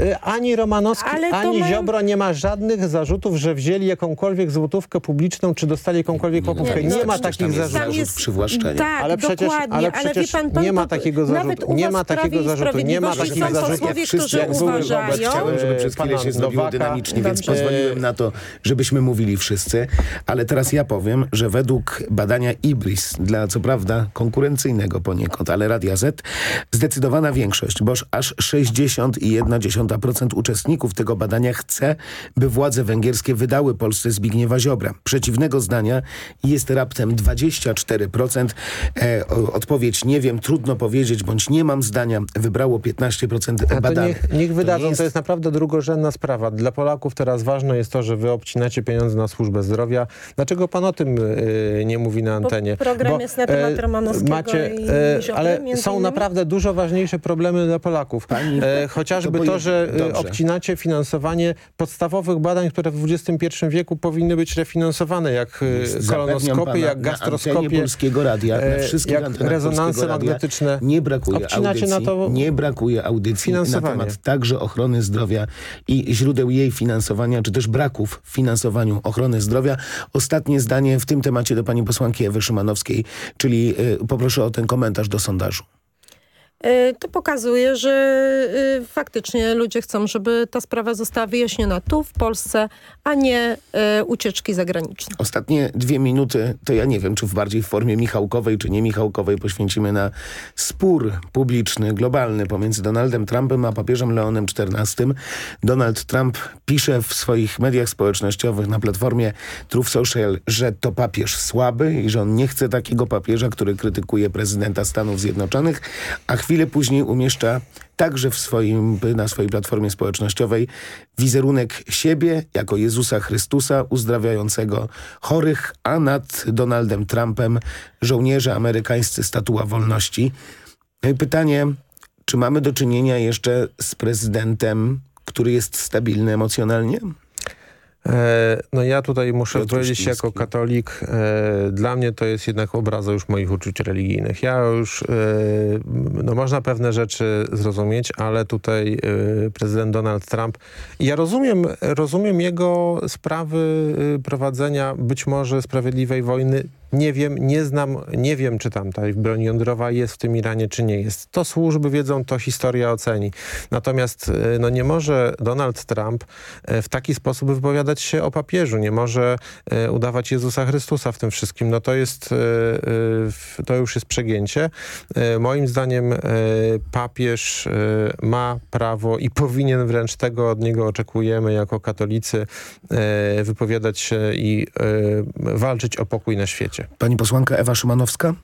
Y, ani Romanowski, ani Ziobro nie ma żadnych zarzutów, że wzięli jakąkolwiek złotówkę publiczną, czy dostali jakąkolwiek łapówkę. Nie, nie, nie ma takich zarzutów. Jest, przywłaszczenia. Tak, ale przecież, ale przecież ale pan, pan, nie ma takiego zarzutu. Nie ma takiego zarzutu. Nie ma takich zarzutów. Jak wszyscy jak uważają. Chciałem, żeby przez chwilę się zrobiło dynamicznie, więc pozwoliłem na to, żebyśmy mówili wszyscy. Ale teraz ja powiem, że według badania IBRIS, dla co prawda konkurencyjnego poniekąd, ale Radia Z, zdecydowana większość, boż aż 60,1% 1,1% uczestników tego badania chce, by władze węgierskie wydały Polsce Zbigniewa Ziobra. Przeciwnego zdania jest raptem 24%. E, odpowiedź nie wiem, trudno powiedzieć, bądź nie mam zdania. Wybrało 15% badanych. Niech, niech wydadzą, to, jest... to jest naprawdę drugorzędna sprawa. Dla Polaków teraz ważne jest to, że wy obcinacie pieniądze na służbę zdrowia. Dlaczego pan o tym y, nie mówi na antenie? Bo program Bo, jest na temat e, Romanowskiego macie, e, Ale są innymi? naprawdę dużo ważniejsze problemy dla Polaków. Pani, e, chociażby to, to że dobrze. obcinacie finansowanie podstawowych badań, które w XXI wieku powinny być refinansowane, jak kolonoskopy, jak gastroskopie. Polskiego Radia, na wszystkich jak rezonanse magnetyczne. Nie brakuje audycji, na to nie brakuje audycji na temat także ochrony zdrowia i źródeł jej finansowania, czy też braków w finansowaniu ochrony zdrowia. Ostatnie zdanie w tym temacie do pani posłanki Ewy Szymanowskiej, czyli y, poproszę o ten komentarz do sondażu. Y, to pokazuje, że y, faktycznie ludzie chcą, żeby ta sprawa została wyjaśniona tu, w Polsce, a nie y, ucieczki zagraniczne. Ostatnie dwie minuty, to ja nie wiem, czy w bardziej formie Michałkowej, czy nie Michałkowej poświęcimy na spór publiczny, globalny pomiędzy Donaldem Trumpem a papieżem Leonem XIV. Donald Trump pisze w swoich mediach społecznościowych na platformie Truth Social, że to papież słaby i że on nie chce takiego papieża, który krytykuje prezydenta Stanów Zjednoczonych, a chwilę później umieszcza także w swoim, na swojej platformie społecznościowej wizerunek siebie jako Jezusa Chrystusa uzdrawiającego chorych, a nad Donaldem Trumpem żołnierze amerykańscy statua wolności. No pytanie, czy mamy do czynienia jeszcze z prezydentem, który jest stabilny emocjonalnie? E, no ja tutaj muszę Piotr powiedzieć jako katolik, e, dla mnie to jest jednak obraza już moich uczuć religijnych. Ja już, e, no można pewne rzeczy zrozumieć, ale tutaj prezydent Donald Trump, ja rozumiem, rozumiem jego sprawy prowadzenia być może sprawiedliwej wojny nie wiem, nie znam, nie wiem, czy tam ta broń jądrowa jest w tym Iranie, czy nie jest. To służby wiedzą, to historia oceni. Natomiast e, no, nie może Donald Trump e, w taki sposób wypowiadać się o papieżu. Nie może e, udawać Jezusa Chrystusa w tym wszystkim. No to jest, to już jest przegięcie. Moim zdaniem papież ma prawo i *laughs* powinien wręcz tego od niego oczekujemy jako katolicy wypowiadać się i walczyć o pokój na świecie. Pani posłanka Ewa Szymanowska?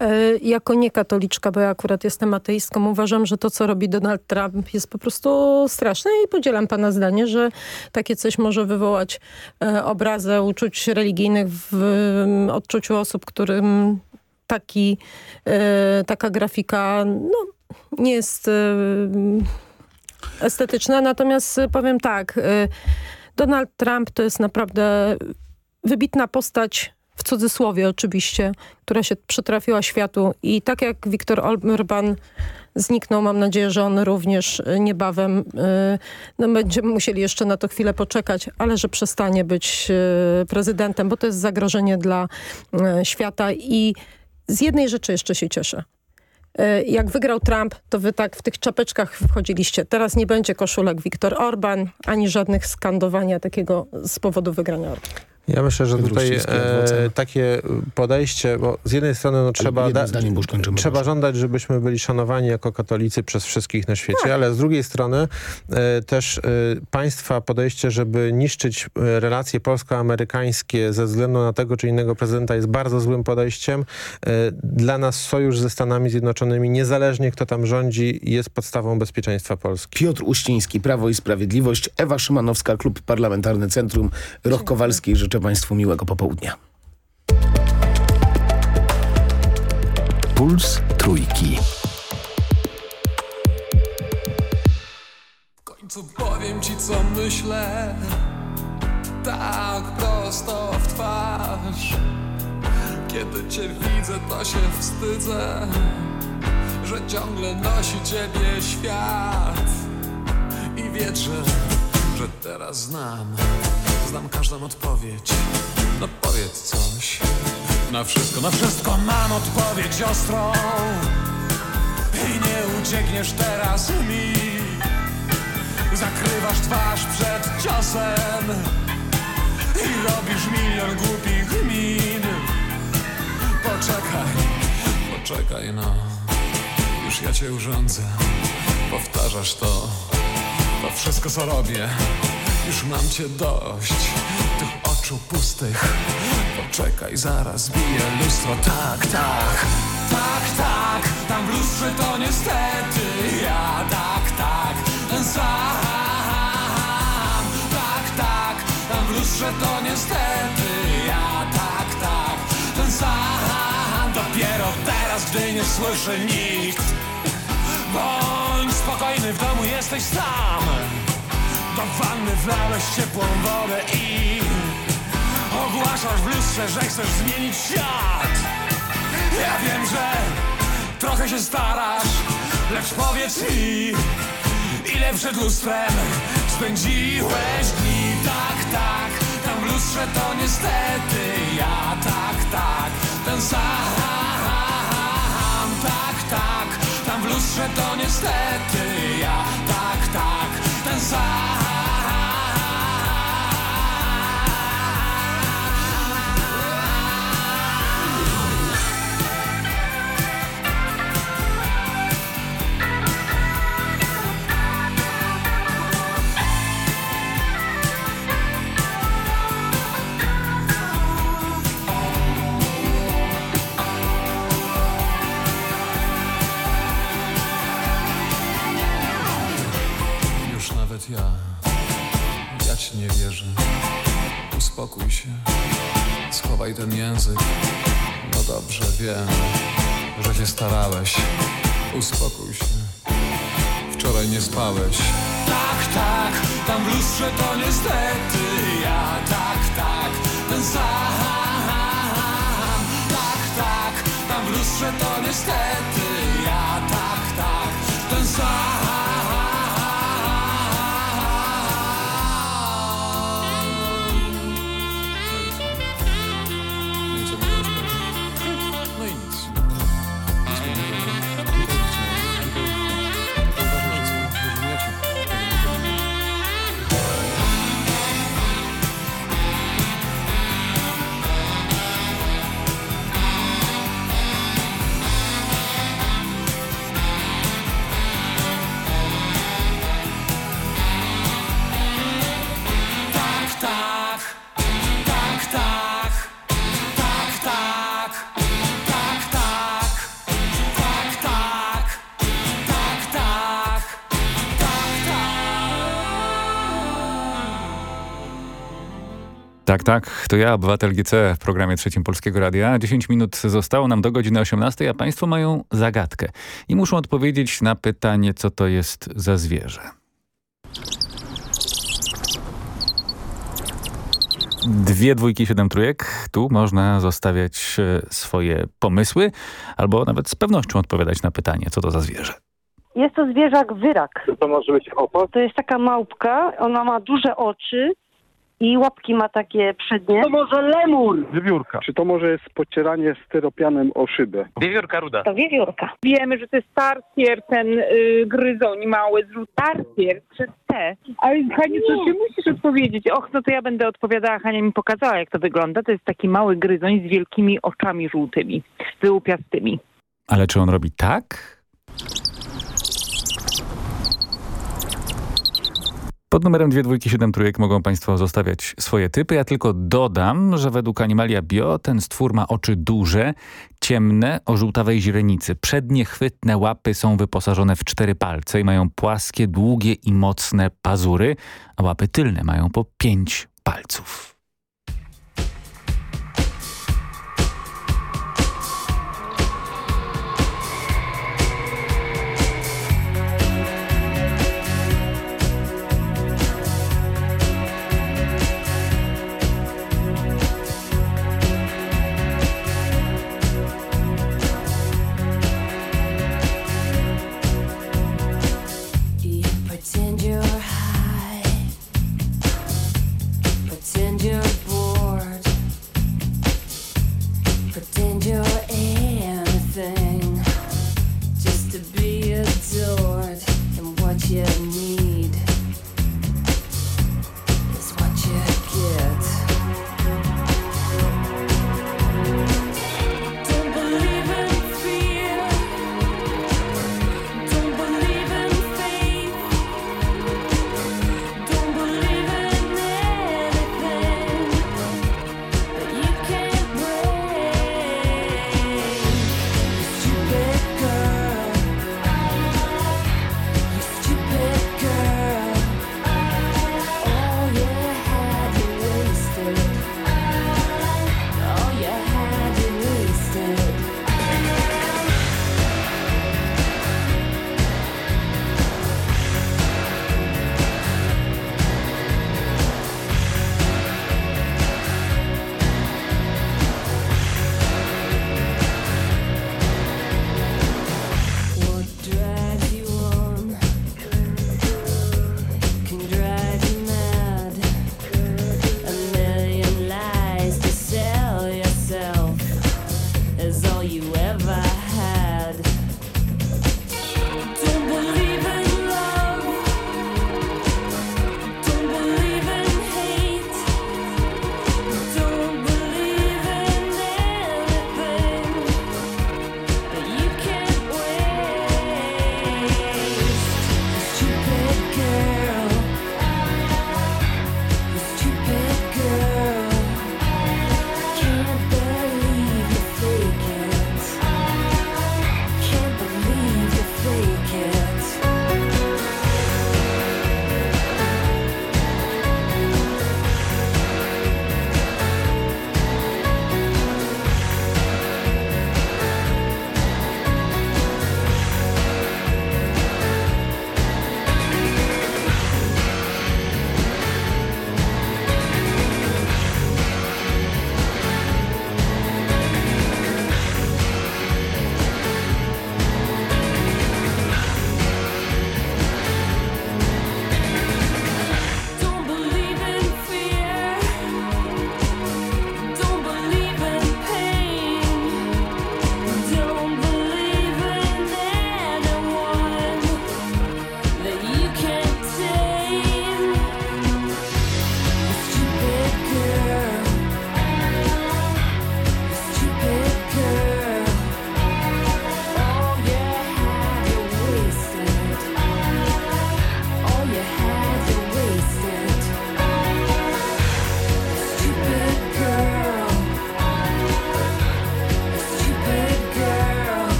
E, jako niekatoliczka, bo ja akurat jestem ateistką, uważam, że to, co robi Donald Trump jest po prostu straszne i podzielam pana zdanie, że takie coś może wywołać e, obrazę uczuć religijnych w odczuciu osób, którym taki, e, taka grafika no, nie jest estetyczna. Natomiast powiem tak, Donald Trump to jest naprawdę wybitna postać w cudzysłowie oczywiście, która się przytrafiła światu i tak jak Viktor Orban zniknął, mam nadzieję, że on również y, niebawem, y, no będziemy musieli jeszcze na to chwilę poczekać, ale że przestanie być y, prezydentem, bo to jest zagrożenie dla świata i z jednej rzeczy jeszcze się cieszę. Jak wygrał Trump, to wy tak w tych czapeczkach wchodziliście. Teraz nie będzie koszulek Viktor Orban, ani żadnych skandowania takiego z powodu wygrania. Ja myślę, że tutaj e, takie podejście, bo z jednej strony no, trzeba, da, trzeba żądać, żebyśmy byli szanowani jako katolicy przez wszystkich na świecie, tak. ale z drugiej strony e, też e, państwa podejście, żeby niszczyć e, relacje polsko-amerykańskie ze względu na tego czy innego prezydenta jest bardzo złym podejściem. E, dla nas sojusz ze Stanami Zjednoczonymi, niezależnie kto tam rządzi, jest podstawą bezpieczeństwa Polski. Piotr Uściński, Prawo i Sprawiedliwość, Ewa Szymanowska, Klub Parlamentarny Centrum, Roch Kowalski. Życzę Życzę Państwu miłego popołudnia. Puls Trójki. W końcu powiem Ci, co myślę, tak prosto w twarz. Kiedy Cię widzę, to się wstydzę, że ciągle nosi Ciebie świat i wierzę, że teraz znam Znam każdą odpowiedź. No powiedz coś. Na wszystko, na wszystko mam odpowiedź ostrą. I nie uciekniesz teraz mi. Zakrywasz twarz przed ciosem. I robisz milion głupich min Poczekaj, poczekaj no. Już ja cię urządzę. Powtarzasz to. To wszystko co robię Już mam cię dość Tych oczu pustych. Poczekaj, zaraz bije lustro. Tak, tak, tak, tak. Tam w lustrze to niestety. Ja Tak, tak, sam. Tak, tak. Tam w lustrze to niestety. Ja Tak, tak, ten sam. Dopiero teraz, gdy nie słyszy nikt. Bądź spokojny, w domu jesteś sam Do wanny wlałeś ciepłą wodę i Ogłaszasz w lustrze, że chcesz zmienić świat. Ja wiem, że trochę się starasz Lecz powiedz mi Ile przed lustrem spędziłeś dni? Tak, tak, tam w lustrze to niestety ja. Tak, tak, ten sam Tak, tak, tam w lustrze to niestety ja. Tak, tak, ten sam nie wierzę. Uspokój się, schowaj ten język. No dobrze, wiem, że się starałeś. Uspokój się, wczoraj nie spałeś. Tak, tak, tam w lustrze to niestety ja. Tak, tak, ten sam. Tak, tak, tam w lustrze to niestety ja. Tak, tak, ten sam. Tak, to ja, obywatel GC w programie Trzecim Polskiego Radia. 10 minut zostało nam do godziny 18, a państwo mają zagadkę i muszą odpowiedzieć na pytanie, co to jest za zwierzę. Dwie dwójki, siedem trójek. Tu można zostawiać e, swoje pomysły albo nawet z pewnością odpowiadać na pytanie, co to za zwierzę. Jest to zwierzak wyrak. To może być opot? To jest taka małpka, ona ma duże oczy i łapki ma takie przednie. To może lemur! Wiewiórka. Czy to może jest pocieranie styropianem o szybę? Wiewiórka ruda. To wiewiórka. Wiemy, że to jest tarsier, ten y, gryzoń mały, zrzut tarsier przez T. Ale Haniu, to ty musisz odpowiedzieć. Och, no to ja będę odpowiadała. Hania mi pokazała, jak to wygląda. To jest taki mały gryzoń z wielkimi oczami żółtymi, wyłupiastymi. Ale czy on robi tak? Pod numerem 227 trójek mogą Państwo zostawiać swoje typy. Ja tylko dodam, że według Animalia Bio ten stwór ma oczy duże, ciemne, o żółtawej źrenicy. Przednie chwytne łapy są wyposażone w cztery palce i mają płaskie, długie i mocne pazury, a łapy tylne mają po pięć palców.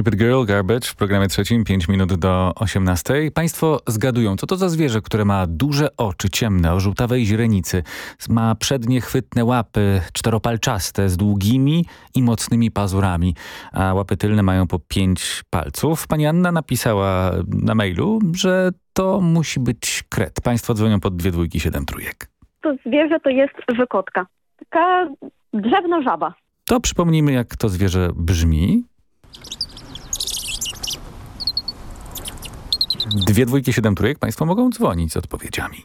Stupid Girl Garbage w programie trzecim, 5 minut do 18. Państwo zgadują, co to za zwierzę, które ma duże oczy ciemne o żółtawej źrenicy, ma przednie chwytne łapy czteropalczaste z długimi i mocnymi pazurami, a łapy tylne mają po pięć palców. Pani Anna napisała na mailu, że to musi być kret. Państwo dzwonią pod dwie dwójki, siedem trójek. To zwierzę to jest wykotka. Taka drzewna żaba. To przypomnijmy, jak to zwierzę brzmi. Dwie dwójki, siedem trójek. Państwo mogą dzwonić z odpowiedziami.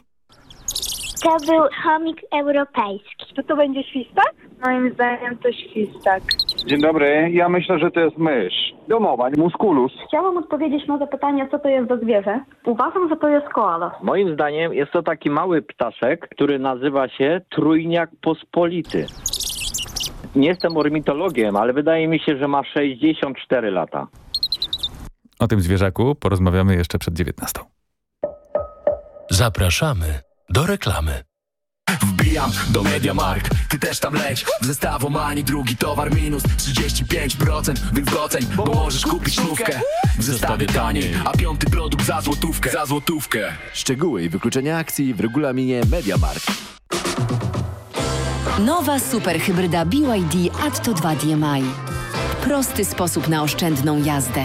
To był chomik europejski. Czy to będzie świstak? Moim zdaniem to świstak. Dzień dobry, ja myślę, że to jest mysz. Domowa, musculus. Chciałam odpowiedzieć na zapytanie, co to jest za zwierzę. Uważam, że to jest koala. Moim zdaniem jest to taki mały ptaszek, który nazywa się trójniak pospolity. Nie jestem ornitologiem, ale wydaje mi się, że ma 64 lata. O tym zwierzaku porozmawiamy jeszcze przed 19. Zapraszamy do reklamy. Wbijam do Mediamarkt, ty też tam leć W zestawu ani drugi towar minus 35% Więc doceń, bo możesz kupić nówkę W zestawie taniej, a piąty produkt za złotówkę Za złotówkę Szczegóły i wykluczenia akcji w regulaminie Mediamarkt. Nowa superhybryda BYD Atto 2 DMI. Prosty sposób na oszczędną jazdę.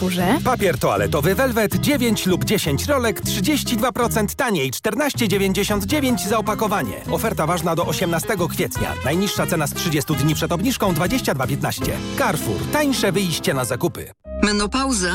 Carrefourze? Papier toaletowy Velvet 9 lub 10 rolek 32% taniej 14,99 za opakowanie. Oferta ważna do 18 kwietnia. Najniższa cena z 30 dni przed obniżką 22,15. Carrefour. Tańsze wyjście na zakupy. Menopauza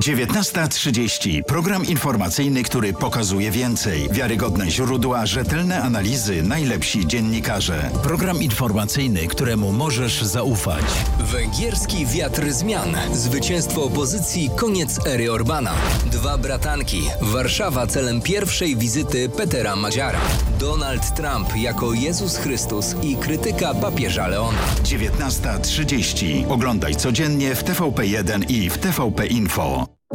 19.30. Program informacyjny, który pokazuje więcej. Wiarygodne źródła, rzetelne analizy, najlepsi dziennikarze. Program informacyjny, któremu możesz zaufać. Węgierski wiatr zmian. Zwycięstwo opozycji, koniec ery Orbana. Dwa bratanki. Warszawa celem pierwszej wizyty Petera Madziara. Donald Trump jako Jezus Chrystus i krytyka papieża Leona. 19.30. Oglądaj codziennie w TVP1 i w TVP Info.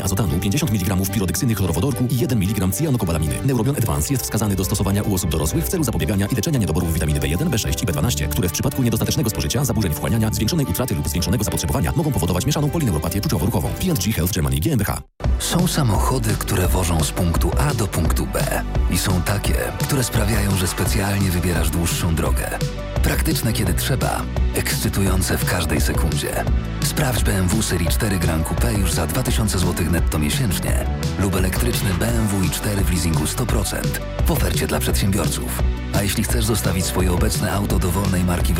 azotanu, 50 mg pirodeksyny chlorowodorku i 1 mg cyjanokobalaminy. Neurobion Advance jest wskazany do stosowania u osób dorosłych w celu zapobiegania i leczenia niedoborów witaminy B1, B6 i B12, które w przypadku niedostatecznego spożycia, zaburzeń wchłaniania, zwiększonej utraty lub zwiększonego zapotrzebowania mogą powodować mieszaną polineuropatię czuciowo-ruchową. P&G Health Germany GmbH. Są samochody, które wożą z punktu A do punktu B. I są takie, które sprawiają, że specjalnie wybierasz dłuższą drogę. Praktyczne kiedy trzeba, ekscytujące w każdej sekundzie. Sprawdź BMW Serii 4 Grand Coupe już za 2000 netto miesięcznie lub elektryczny BMW i4 w leasingu 100% w ofercie dla przedsiębiorców. A jeśli chcesz zostawić swoje obecne auto dowolnej marki w